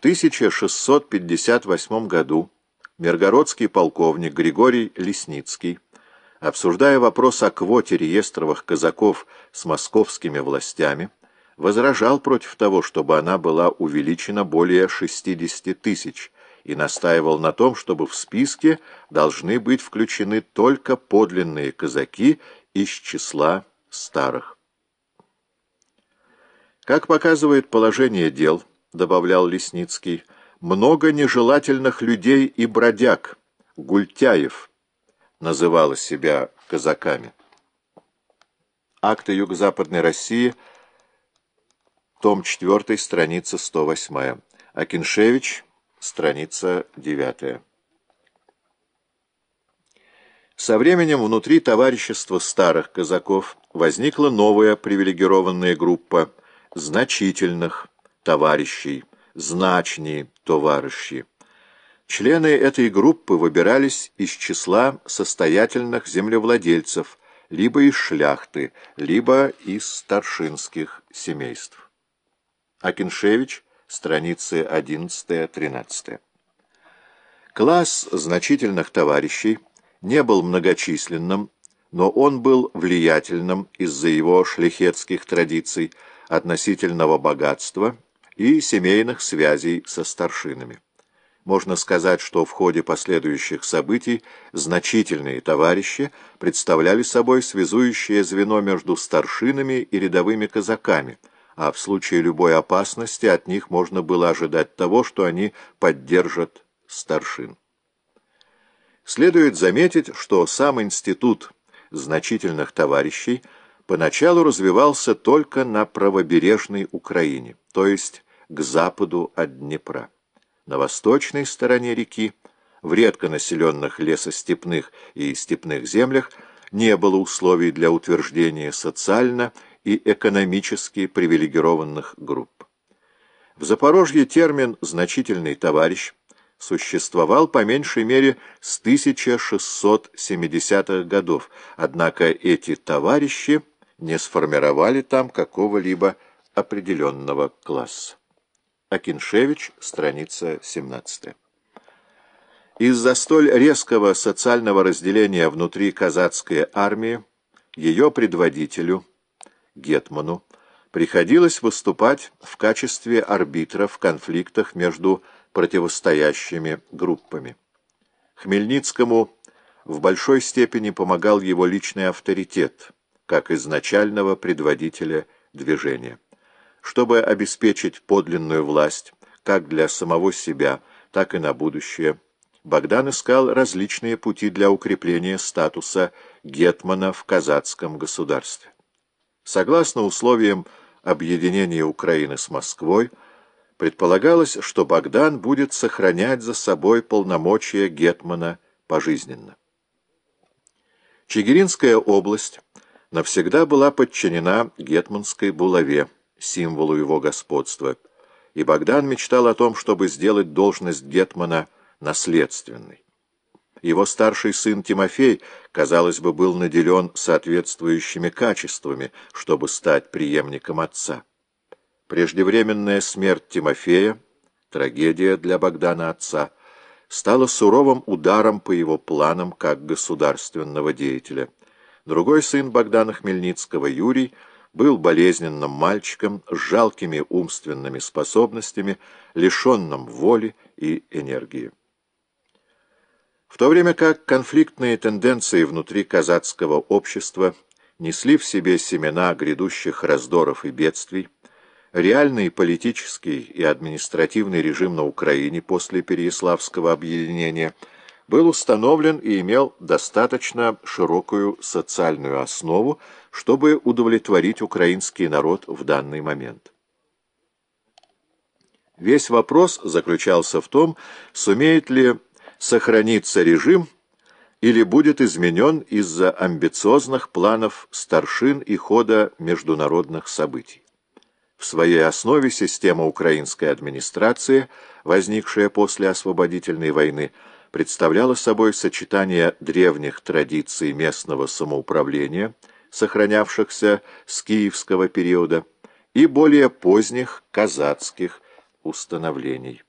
1658 году миргородский полковник Григорий Лесницкий, обсуждая вопрос о квоте реестровых казаков с московскими властями, возражал против того, чтобы она была увеличена более 60 тысяч, и настаивал на том, чтобы в списке должны быть включены только подлинные казаки из числа старых. Как показывает положение дел, добавлял Лесницкий, много нежелательных людей и бродяг, гультяев, называло себя казаками. Акты Юго-Западной России, том 4, страница 108. Акиншевич, страница 9. Со временем внутри товарищества старых казаков возникла новая привилегированная группа значительных товарищей, значнее товарищи. Члены этой группы выбирались из числа состоятельных землевладельцев, либо из шляхты, либо из старшинских семейств. Акиншевич, страницы 11-13. Класс значительных товарищей не был многочисленным, но он был влиятельным из-за его шляхетских традиций, относительного богатства и семейных связей со старшинами. Можно сказать, что в ходе последующих событий значительные товарищи представляли собой связующее звено между старшинами и рядовыми казаками, а в случае любой опасности от них можно было ожидать того, что они поддержат старшин. Следует заметить, что сам институт значительных товарищей – поначалу развивался только на правобережной Украине, то есть к западу от Днепра. На восточной стороне реки, в редко населенных лесостепных и степных землях, не было условий для утверждения социально и экономически привилегированных групп. В Запорожье термин «значительный товарищ» существовал по меньшей мере с 1670-х годов, однако эти товарищи не сформировали там какого-либо определенного класса. Акиншевич, страница 17. Из-за столь резкого социального разделения внутри казацкой армии ее предводителю, Гетману, приходилось выступать в качестве арбитра в конфликтах между противостоящими группами. Хмельницкому в большой степени помогал его личный авторитет – как изначального предводителя движения. Чтобы обеспечить подлинную власть как для самого себя, так и на будущее, Богдан искал различные пути для укрепления статуса гетмана в казацком государстве. Согласно условиям объединения Украины с Москвой, предполагалось, что Богдан будет сохранять за собой полномочия гетмана пожизненно. Чигиринская область навсегда была подчинена гетманской булаве, символу его господства, и Богдан мечтал о том, чтобы сделать должность гетмана наследственной. Его старший сын Тимофей, казалось бы, был наделен соответствующими качествами, чтобы стать преемником отца. Преждевременная смерть Тимофея, трагедия для Богдана отца, стала суровым ударом по его планам как государственного деятеля. Другой сын Богдана Хмельницкого, Юрий, был болезненным мальчиком с жалкими умственными способностями, лишенным воли и энергии. В то время как конфликтные тенденции внутри казацкого общества несли в себе семена грядущих раздоров и бедствий, реальный политический и административный режим на Украине после Переяславского объединения – был установлен и имел достаточно широкую социальную основу, чтобы удовлетворить украинский народ в данный момент. Весь вопрос заключался в том, сумеет ли сохраниться режим или будет изменен из-за амбициозных планов старшин и хода международных событий. В своей основе система украинской администрации, возникшая после освободительной войны, представляла собой сочетание древних традиций местного самоуправления, сохранявшихся с киевского периода, и более поздних казацких установлений.